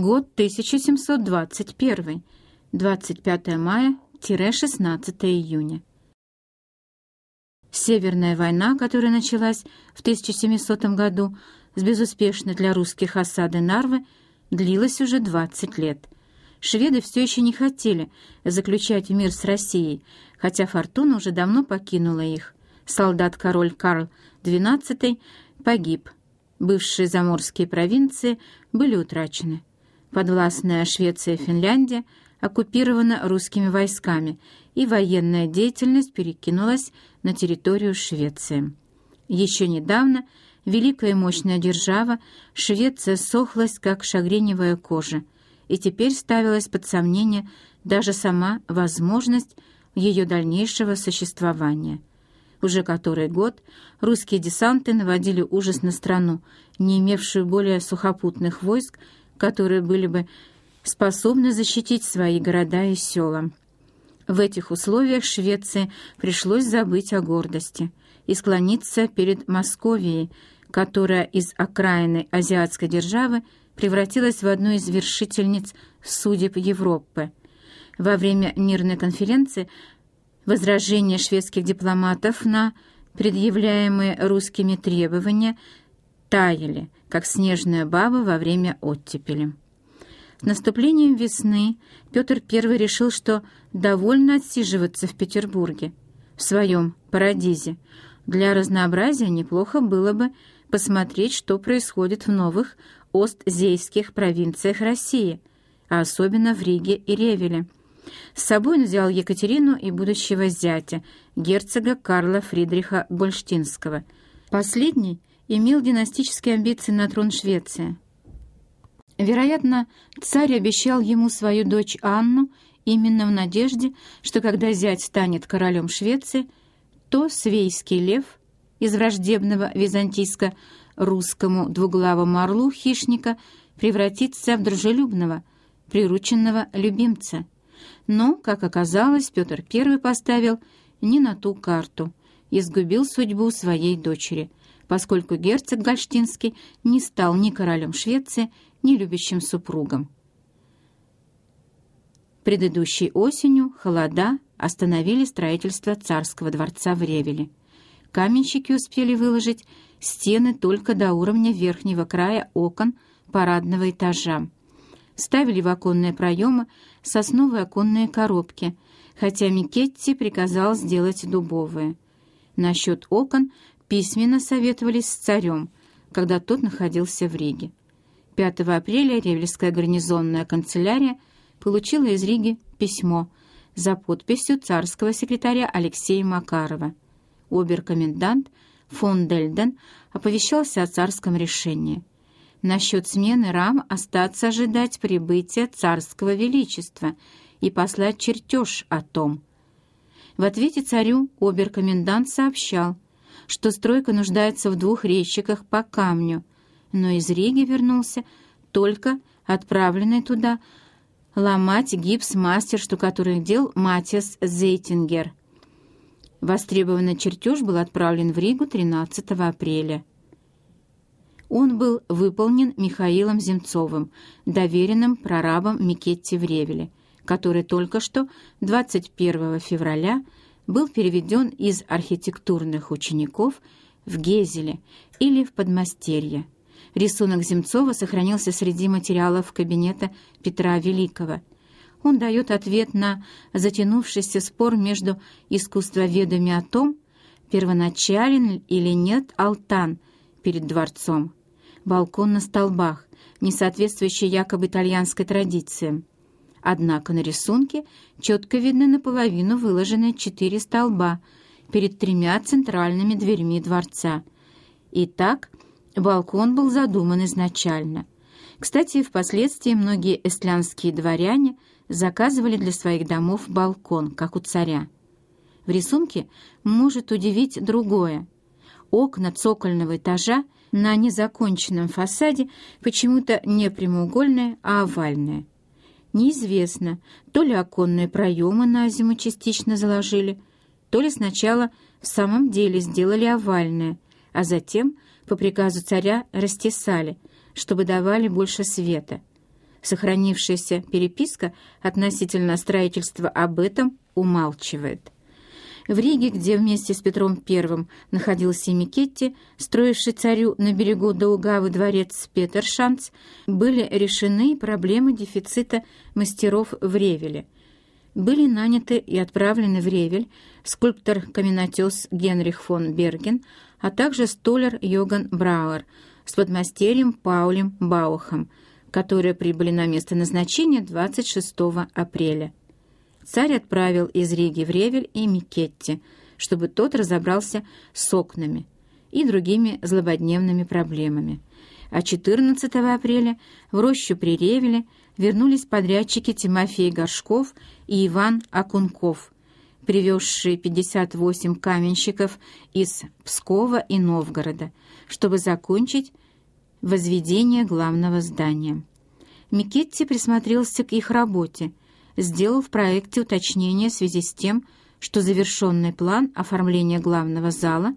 Год 1721. 25 мая-16 июня. Северная война, которая началась в 1700 году с безуспешной для русских осады Нарвы, длилась уже 20 лет. Шведы все еще не хотели заключать мир с Россией, хотя фортуна уже давно покинула их. Солдат-король Карл XII погиб. Бывшие заморские провинции были утрачены. Подвластная Швеция и Финляндия оккупирована русскими войсками, и военная деятельность перекинулась на территорию Швеции. Еще недавно великая и мощная держава Швеция сохлась, как шагреневая кожа, и теперь ставилась под сомнение даже сама возможность ее дальнейшего существования. Уже который год русские десанты наводили ужас на страну, не имевшую более сухопутных войск, которые были бы способны защитить свои города и села. В этих условиях Швеции пришлось забыть о гордости и склониться перед Московией, которая из окраины азиатской державы превратилась в одну из вершительниц судеб Европы. Во время мирной конференции возражения шведских дипломатов на предъявляемые русскими требования таяли, как снежная баба во время оттепели. С наступлением весны Петр I решил, что довольно отсиживаться в Петербурге, в своем парадизе. Для разнообразия неплохо было бы посмотреть, что происходит в новых остзейских провинциях России, а особенно в Риге и Ревеле. С собой он взял Екатерину и будущего зятя, герцога Карла Фридриха Гольштинского. Последний имел династические амбиции на трон Швеции. Вероятно, царь обещал ему свою дочь Анну именно в надежде, что когда зять станет королем Швеции, то свейский лев из враждебного византийско-русскому двуглавому орлу хищника превратится в дружелюбного, прирученного любимца. Но, как оказалось, Петр I поставил не на ту карту и сгубил судьбу своей дочери – поскольку герцог Гольштинский не стал ни королем Швеции, ни любящим супругом. Предыдущей осенью холода остановили строительство царского дворца в Ревеле. Каменщики успели выложить стены только до уровня верхнего края окон парадного этажа. Ставили в оконные проемы сосновые оконные коробки, хотя Микетти приказал сделать дубовые. Насчет окон письменно советовались с царем, когда тот находился в Риге. 5 апреля Ревельская гарнизонная канцелярия получила из Риги письмо за подписью царского секретаря Алексея Макарова. Оберкомендант фон Дельден оповещался о царском решении. Насчет смены рам остаться ожидать прибытия царского величества и послать чертеж о том. В ответе царю оберкомендант сообщал – что стройка нуждается в двух резчиках по камню, но из Риги вернулся только отправленный туда ломать гипс мастер штукатурных дел Матиас Зейтингер. Востребованный чертеж был отправлен в Ригу 13 апреля. Он был выполнен Михаилом Земцовым, доверенным прорабом Микетти в Ревеле, который только что 21 февраля был переведен из архитектурных учеников в Гезеле или в Подмастерье. Рисунок Земцова сохранился среди материалов кабинета Петра Великого. Он дает ответ на затянувшийся спор между искусствоведами о том, первоначален или нет алтан перед дворцом, балкон на столбах, не соответствующий якобы итальянской традициям. Однако на рисунке четко видны наполовину выложенные четыре столба перед тремя центральными дверьми дворца. Итак, балкон был задуман изначально. Кстати, впоследствии многие эстлянские дворяне заказывали для своих домов балкон, как у царя. В рисунке может удивить другое. Окна цокольного этажа на незаконченном фасаде почему-то не прямоугольные, а овальные. Неизвестно, то ли оконные проемы на зиму частично заложили, то ли сначала в самом деле сделали овальное, а затем по приказу царя растесали, чтобы давали больше света. Сохранившаяся переписка относительно строительства об этом умалчивает. В Риге, где вместе с Петром I находился Микетти, строивший царю на берегу Даугавы дворец Петершанц, были решены проблемы дефицита мастеров в Ревеле. Были наняты и отправлены в Ревель скульптор-каменотес Генрих фон Берген, а также столер Йоган Брауэр с подмастерьем Паулем Баухом, которые прибыли на место назначения 26 апреля царь отправил из Риги в Ревель и Микетти, чтобы тот разобрался с окнами и другими злободневными проблемами. А 14 апреля в рощу при Ревеле вернулись подрядчики Тимофей Горшков и Иван Акунков, привезшие 58 каменщиков из Пскова и Новгорода, чтобы закончить возведение главного здания. Микетти присмотрелся к их работе – сделал в проекте уточнение в связи с тем, что завершенный план оформления главного зала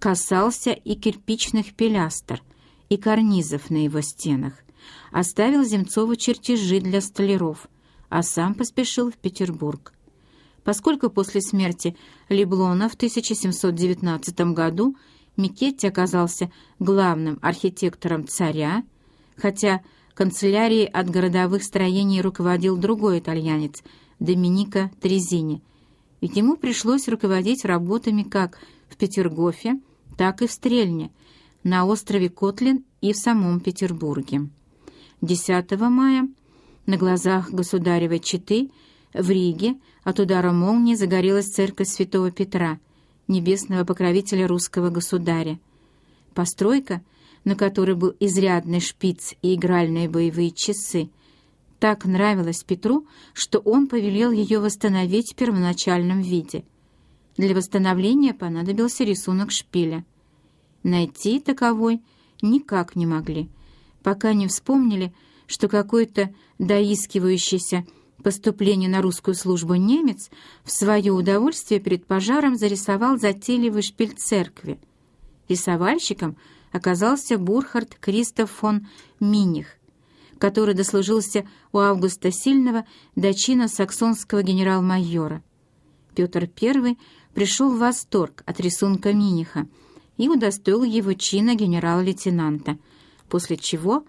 касался и кирпичных пилястр, и карнизов на его стенах, оставил Земцову чертежи для столяров, а сам поспешил в Петербург. Поскольку после смерти Леблона в 1719 году Микетти оказался главным архитектором царя, хотя Канцелярией от городовых строений руководил другой итальянец, Доминика Трезини, ведь ему пришлось руководить работами как в Петергофе, так и в Стрельне, на острове Котлин и в самом Петербурге. 10 мая на глазах государевой четы в Риге от удара молнии загорелась церковь святого Петра, небесного покровителя русского государя. Постройка — на которой был изрядный шпиц и игральные боевые часы, так нравилась Петру, что он повелел ее восстановить в первоначальном виде. Для восстановления понадобился рисунок шпиля. Найти таковой никак не могли, пока не вспомнили, что какой-то доискивающийся поступление на русскую службу немец в свое удовольствие перед пожаром зарисовал затейливый шпиль церкви. Рисовальщиком — оказался Бурхард Кристоф фон Миних, который дослужился у Августа Сильного до чина саксонского генерал-майора. Петр I пришел в восторг от рисунка Миниха и удостоил его чина генерал-лейтенанта, после чего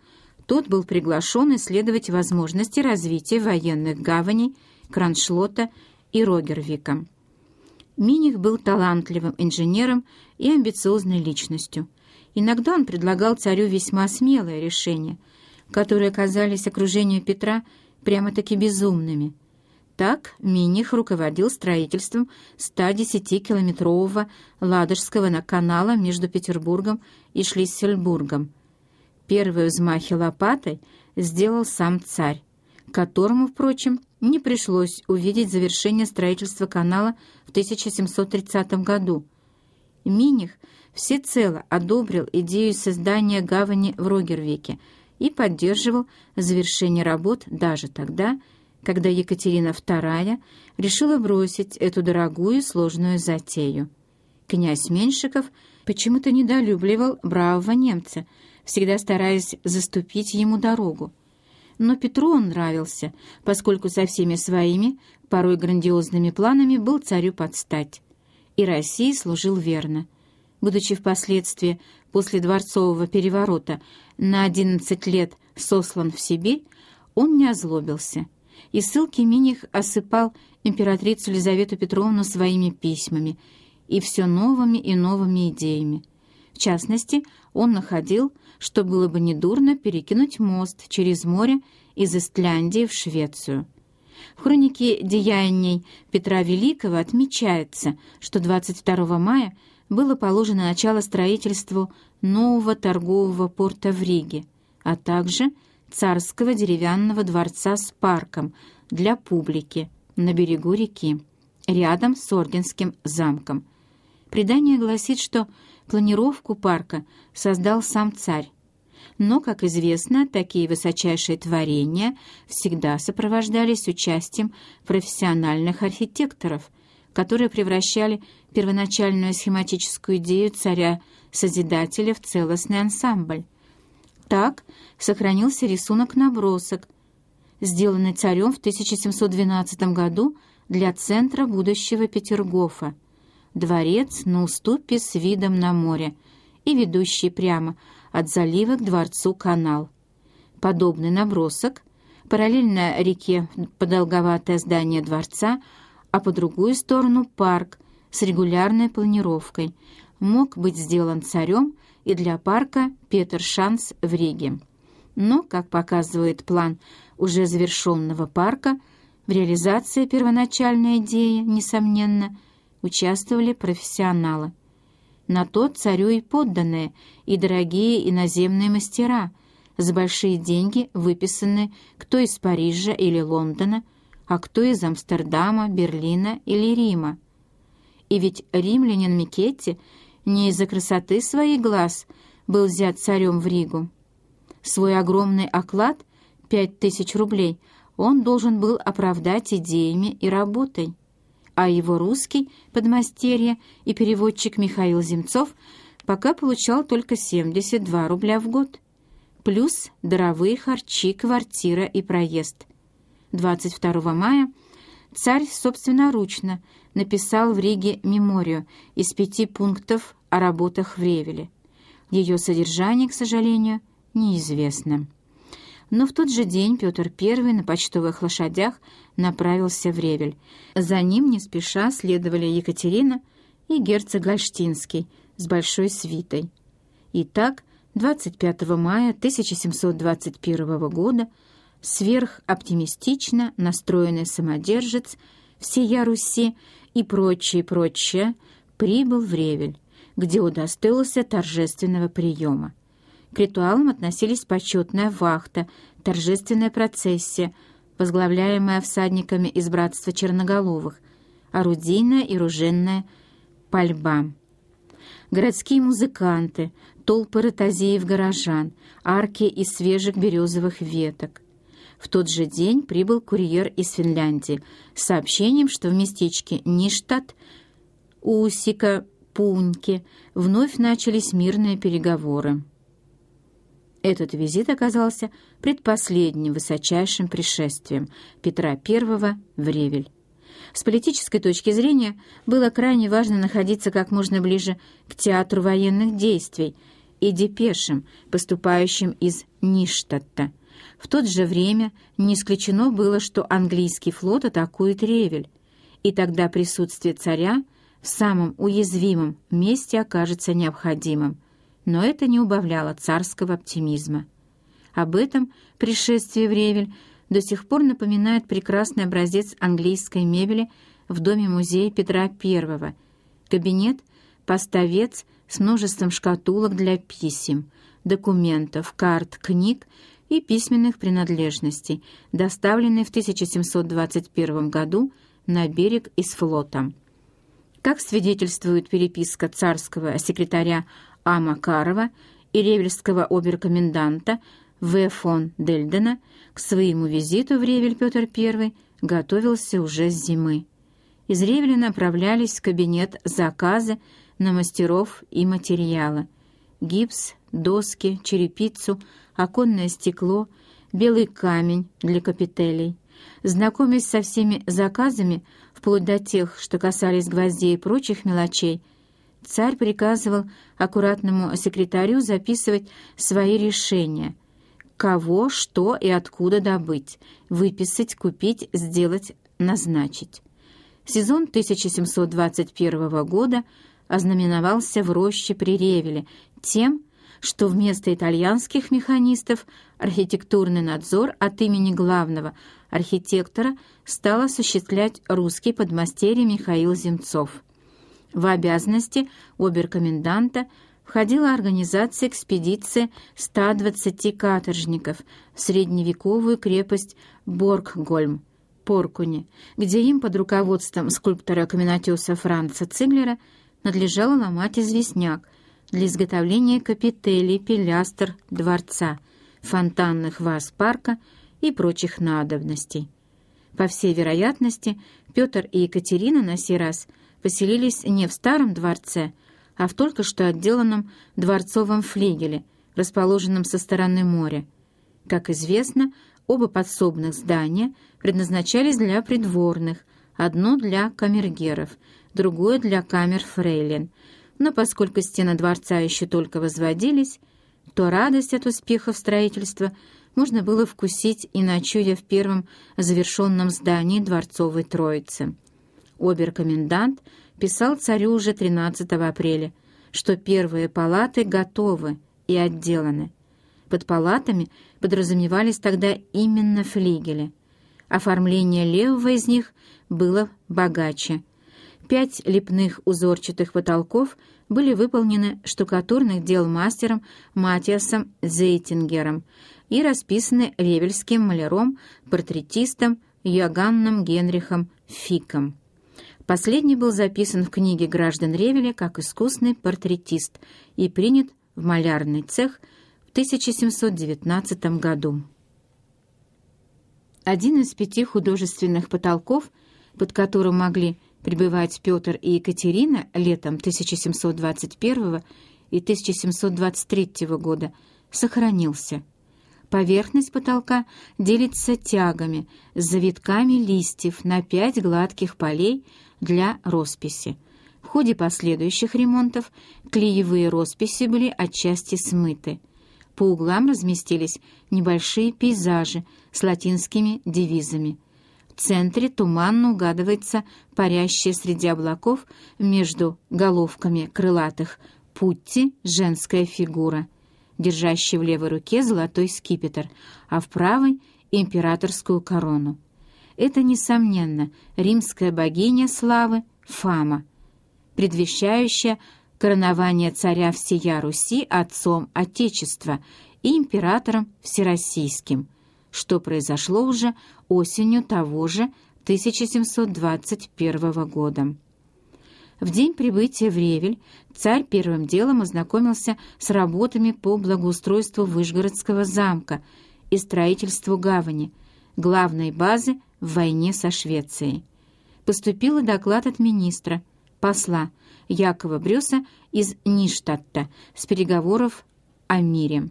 тот был приглашен исследовать возможности развития военных гаваней Кроншлота и Рогервика. Миних был талантливым инженером и амбициозной личностью – Иногда он предлагал царю весьма смелые решения, которые казались окружению Петра прямо-таки безумными. Так Миних руководил строительством 110-километрового Ладожского канала между Петербургом и Шлиссельбургом. Первые взмахи лопатой сделал сам царь, которому, впрочем, не пришлось увидеть завершение строительства канала в 1730 году. Миних всецело одобрил идею создания гавани в Рогервике и поддерживал завершение работ даже тогда, когда Екатерина II решила бросить эту дорогую сложную затею. Князь Меньшиков почему-то недолюбливал бравого немца, всегда стараясь заступить ему дорогу. Но Петру он нравился, поскольку со всеми своими, порой грандиозными планами был царю под стать. И России служил верно — будучи впоследствии после дворцового переворота на 11 лет сослан в Сибирь, он не озлобился, и ссылки Миних осыпал императрицу Елизавету Петровну своими письмами и все новыми и новыми идеями. В частности, он находил, что было бы недурно перекинуть мост через море из Истляндии в Швецию. В хронике деяний Петра Великого отмечается, что 22 мая – было положено начало строительству нового торгового порта в Риге, а также царского деревянного дворца с парком для публики на берегу реки, рядом с Орденским замком. Предание гласит, что планировку парка создал сам царь. Но, как известно, такие высочайшие творения всегда сопровождались участием профессиональных архитекторов – которые превращали первоначальную схематическую идею царя-созидателя в целостный ансамбль. Так сохранился рисунок-набросок, сделанный царем в 1712 году для центра будущего Петергофа. Дворец на уступе с видом на море и ведущий прямо от залива к дворцу канал. Подобный набросок, параллельно реке подолговатое здание дворца, а по другую сторону парк с регулярной планировкой, мог быть сделан царем и для парка Петер Шанс в Риге. Но, как показывает план уже завершенного парка, в реализации первоначальной идеи, несомненно, участвовали профессионалы. На то царю и подданные, и дорогие иноземные мастера, за большие деньги выписанные кто из Парижа или Лондона, а кто из Амстердама, Берлина или Рима. И ведь римлянин Микетти не из-за красоты своих глаз был взят царем в Ригу. Свой огромный оклад, пять тысяч рублей, он должен был оправдать идеями и работой. А его русский подмастерье и переводчик Михаил Земцов пока получал только 72 рубля в год. Плюс даровые харчи, квартира и проезд. 22 мая царь собственноручно написал в Риге меморию из пяти пунктов о работах в Ревеле. Ее содержание, к сожалению, неизвестно. Но в тот же день Петр I на почтовых лошадях направился в Ревель. За ним не спеша следовали Екатерина и герцог Гольштинский с большой свитой. Итак, 25 мая 1721 года сверхоптимистично настроенный самодержец всея Руси и прочее, прочее прибыл в Ревель, где удостоился торжественного приема. К ритуалам относились почетная вахта, торжественная процессия, возглавляемая всадниками из братства черноголовых, орудийная и руженная пальба. Городские музыканты, толпы ротозеев-горожан, арки из свежих березовых веток. В тот же день прибыл курьер из Финляндии с сообщением, что в местечке Ништадт Усика Пуньке вновь начались мирные переговоры. Этот визит оказался предпоследним высочайшим пришествием Петра I в Ревель. С политической точки зрения было крайне важно находиться как можно ближе к театру военных действий и депешам, поступающим из Ништадта. В то же время не исключено было, что английский флот атакует Ревель, и тогда присутствие царя в самом уязвимом месте окажется необходимым – но это не убавляло царского оптимизма. Об этом пришествие в Ревель до сих пор напоминает прекрасный образец английской мебели в доме-музея Петра I. Кабинет — поставец с множеством шкатулок для писем, документов, карт, книг и письменных принадлежностей, доставленный в 1721 году на берег из флота. Как свидетельствует переписка царского секретаря а. Макарова и ревельского оберкоменданта В. фон Дельдена к своему визиту в Ревель Петр I готовился уже с зимы. Из Ревеля направлялись в кабинет заказы на мастеров и материалы. Гипс, доски, черепицу, оконное стекло, белый камень для капителей. Знакомясь со всеми заказами, вплоть до тех, что касались гвоздей и прочих мелочей, Царь приказывал аккуратному секретарю записывать свои решения. Кого, что и откуда добыть, выписать, купить, сделать, назначить. Сезон 1721 года ознаменовался в роще при Ревеле тем, что вместо итальянских механистов архитектурный надзор от имени главного архитектора стал осуществлять русский подмастерье Михаил Земцов. В обязанности оберкоменданта входила организация экспедиции 120 каторжников в средневековую крепость Борггольм, Поркуни, где им под руководством скульптора-каменотеса Франца Циглера надлежало ломать известняк для изготовления капителей, пилястр, дворца, фонтанных ваз парка и прочих надобностей. По всей вероятности, Петр и Екатерина на сей раз – поселились не в старом дворце, а в только что отделанном дворцовом флигеле, расположенном со стороны моря. Как известно, оба подсобных здания предназначались для придворных, одно для камергеров, другое для камер фрейлин. Но поскольку стены дворца еще только возводились, то радость от успехов строительства можно было вкусить и ночуя в первом завершенном здании Дворцовой Троицы. Обер-комендант писал царю уже 13 апреля, что первые палаты готовы и отделаны. Под палатами подразумевались тогда именно флигели. Оформление левого из них было богаче. Пять лепных узорчатых потолков были выполнены штукатурных дел мастером Матиасом Зейтингером и расписаны ревельским маляром-портретистом Йоганном Генрихом Фиком. Последний был записан в книге граждан Ревеля как искусный портретист и принят в малярный цех в 1719 году. Один из пяти художественных потолков, под которым могли пребывать Петр и Екатерина летом 1721 и 1723 года, сохранился. Поверхность потолка делится тягами с завитками листьев на пять гладких полей для росписи. В ходе последующих ремонтов клеевые росписи были отчасти смыты. По углам разместились небольшие пейзажи с латинскими девизами. В центре туманно угадывается парящая среди облаков между головками крылатых путти женская фигура, держащая в левой руке золотой скипетр, а в правой — императорскую корону. Это, несомненно, римская богиня славы Фама, предвещающая коронование царя всея Руси отцом Отечества и императором всероссийским, что произошло уже осенью того же 1721 года. В день прибытия в Ревель царь первым делом ознакомился с работами по благоустройству Вышгородского замка и строительству гавани, главной базы в войне со Швецией. Поступил доклад от министра, посла Якова Брюса из Ништадта с переговоров о мире.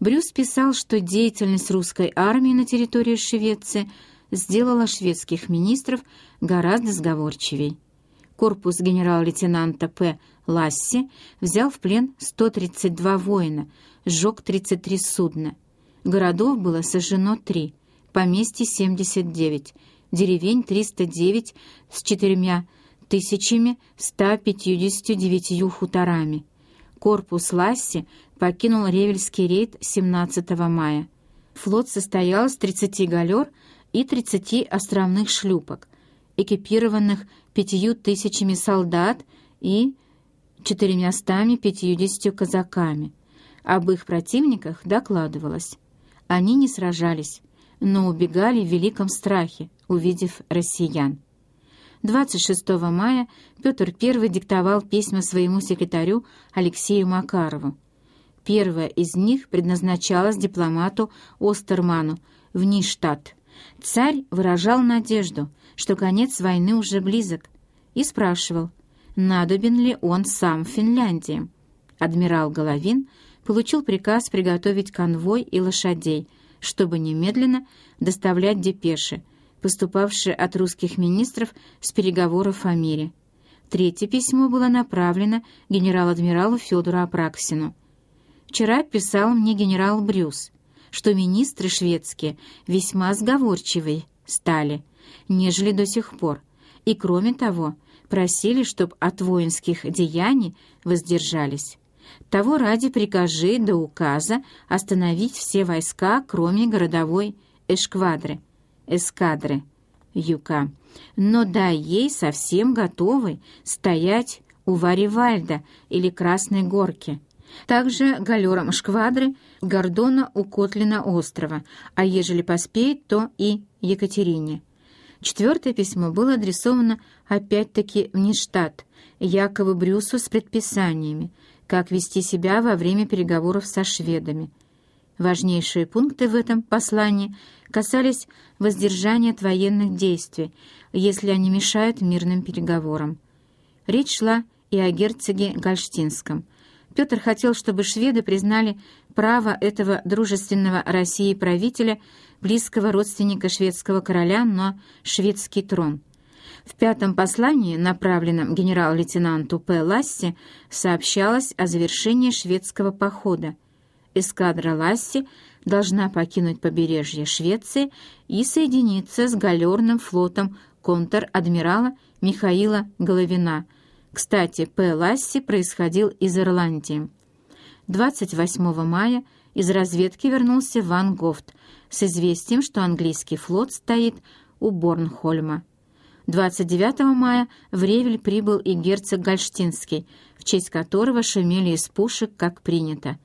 Брюс писал, что деятельность русской армии на территории Швеции сделала шведских министров гораздо сговорчивей. Корпус генерал-лейтенанта П. Ласси взял в плен 132 воина, сжег 33 судна. Городов было сожжено три – поместье 79, деревень 309 с четырьмя тысячами 159 хуторами. Корпус Ласси покинул Ревельский рейд 17 мая. Флот состоял из 30 галер и 30 островных шлюпок, экипированных пятью тысячами солдат и 450 казаками. Об их противниках докладывалось. Они не сражались, но убегали в великом страхе, увидев россиян. 26 мая Петр I диктовал письма своему секретарю Алексею Макарову. Первое из них предназначалось дипломату Остерману в Ништадт. Царь выражал надежду, что конец войны уже близок, и спрашивал, надобен ли он сам в Финляндии. Адмирал Головин получил приказ приготовить конвой и лошадей, чтобы немедленно доставлять депеши, поступавшие от русских министров с переговоров о мире. Третье письмо было направлено генерал-адмиралу Федору Апраксину. «Вчера писал мне генерал Брюс, что министры шведские весьма сговорчивые стали, нежели до сих пор, и, кроме того, просили, чтобы от воинских деяний воздержались. Того ради прикажи до указа остановить все войска, кроме городовой эшквадры, эскадры, юка. Но дай ей совсем готовой стоять у Варивальда или Красной Горки. Также галерам шквадры Гордона у Котлина острова, а ежели поспеет, то и Екатерине. Четвертое письмо было адресовано опять-таки в Ништадт, Якову Брюсу с предписаниями, как вести себя во время переговоров со шведами. Важнейшие пункты в этом послании касались воздержания от военных действий, если они мешают мирным переговорам. Речь шла и о герцоге Гольштинском, Петр хотел, чтобы шведы признали право этого дружественного России правителя, близкого родственника шведского короля на шведский трон. В пятом послании, направленном генерал-лейтенанту П. Ласси, сообщалось о завершении шведского похода. Эскадра Ласси должна покинуть побережье Швеции и соединиться с галерным флотом контр-адмирала Михаила Головина. Кстати, П. Ласси происходил из Ирландии. 28 мая из разведки вернулся Ван Гофт с известием, что английский флот стоит у Борнхольма. 29 мая в Ревель прибыл и герцог Гольштинский, в честь которого шумели из пушек, как принято.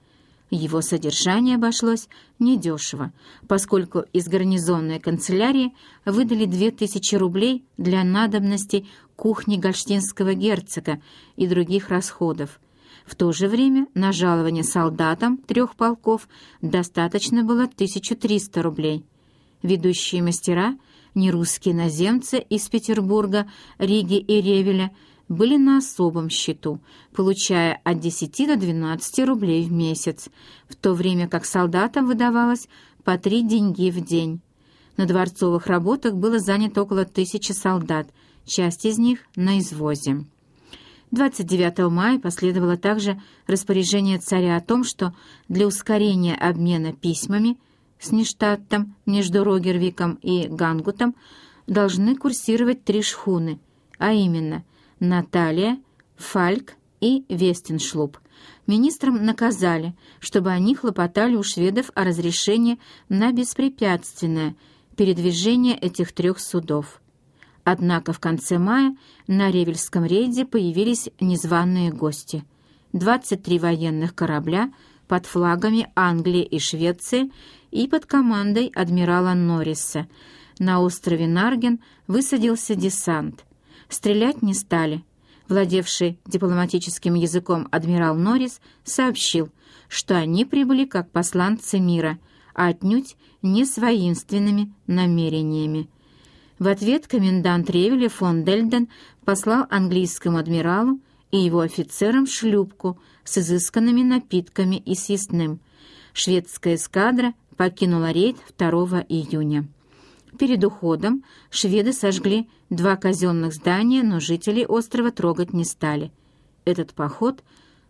Его содержание обошлось недешево, поскольку из гарнизонной канцелярии выдали 2000 рублей для надобностей кухни гольштинского герцога и других расходов. В то же время на жалование солдатам трех полков достаточно было 1300 рублей. Ведущие мастера, нерусские наземцы из Петербурга, Риги и Ревеля – были на особом счету, получая от 10 до 12 рублей в месяц, в то время как солдатам выдавалось по 3 деньги в день. На дворцовых работах было занято около тысячи солдат, часть из них на извозе. 29 мая последовало также распоряжение царя о том, что для ускорения обмена письмами с Ништадтом между Рогервиком и Гангутом должны курсировать три шхуны, а именно – Наталья, Фальк и Вестеншлуп. Министрам наказали, чтобы они хлопотали у шведов о разрешении на беспрепятственное передвижение этих трех судов. Однако в конце мая на Ревельском рейде появились незваные гости. 23 военных корабля под флагами Англии и Швеции и под командой адмирала Норриса. На острове Нарген высадился десант – Стрелять не стали. Владевший дипломатическим языком адмирал Норрис сообщил, что они прибыли как посланцы мира, а отнюдь не с воинственными намерениями. В ответ комендант Ревеля фон Дельден послал английскому адмиралу и его офицерам шлюпку с изысканными напитками и съестным. Шведская эскадра покинула рейд 2 июня. Перед уходом шведы сожгли два казенных здания, но жителей острова трогать не стали. Этот поход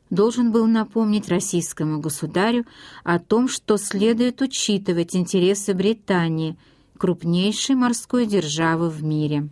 должен был напомнить российскому государю о том, что следует учитывать интересы Британии, крупнейшей морской державы в мире.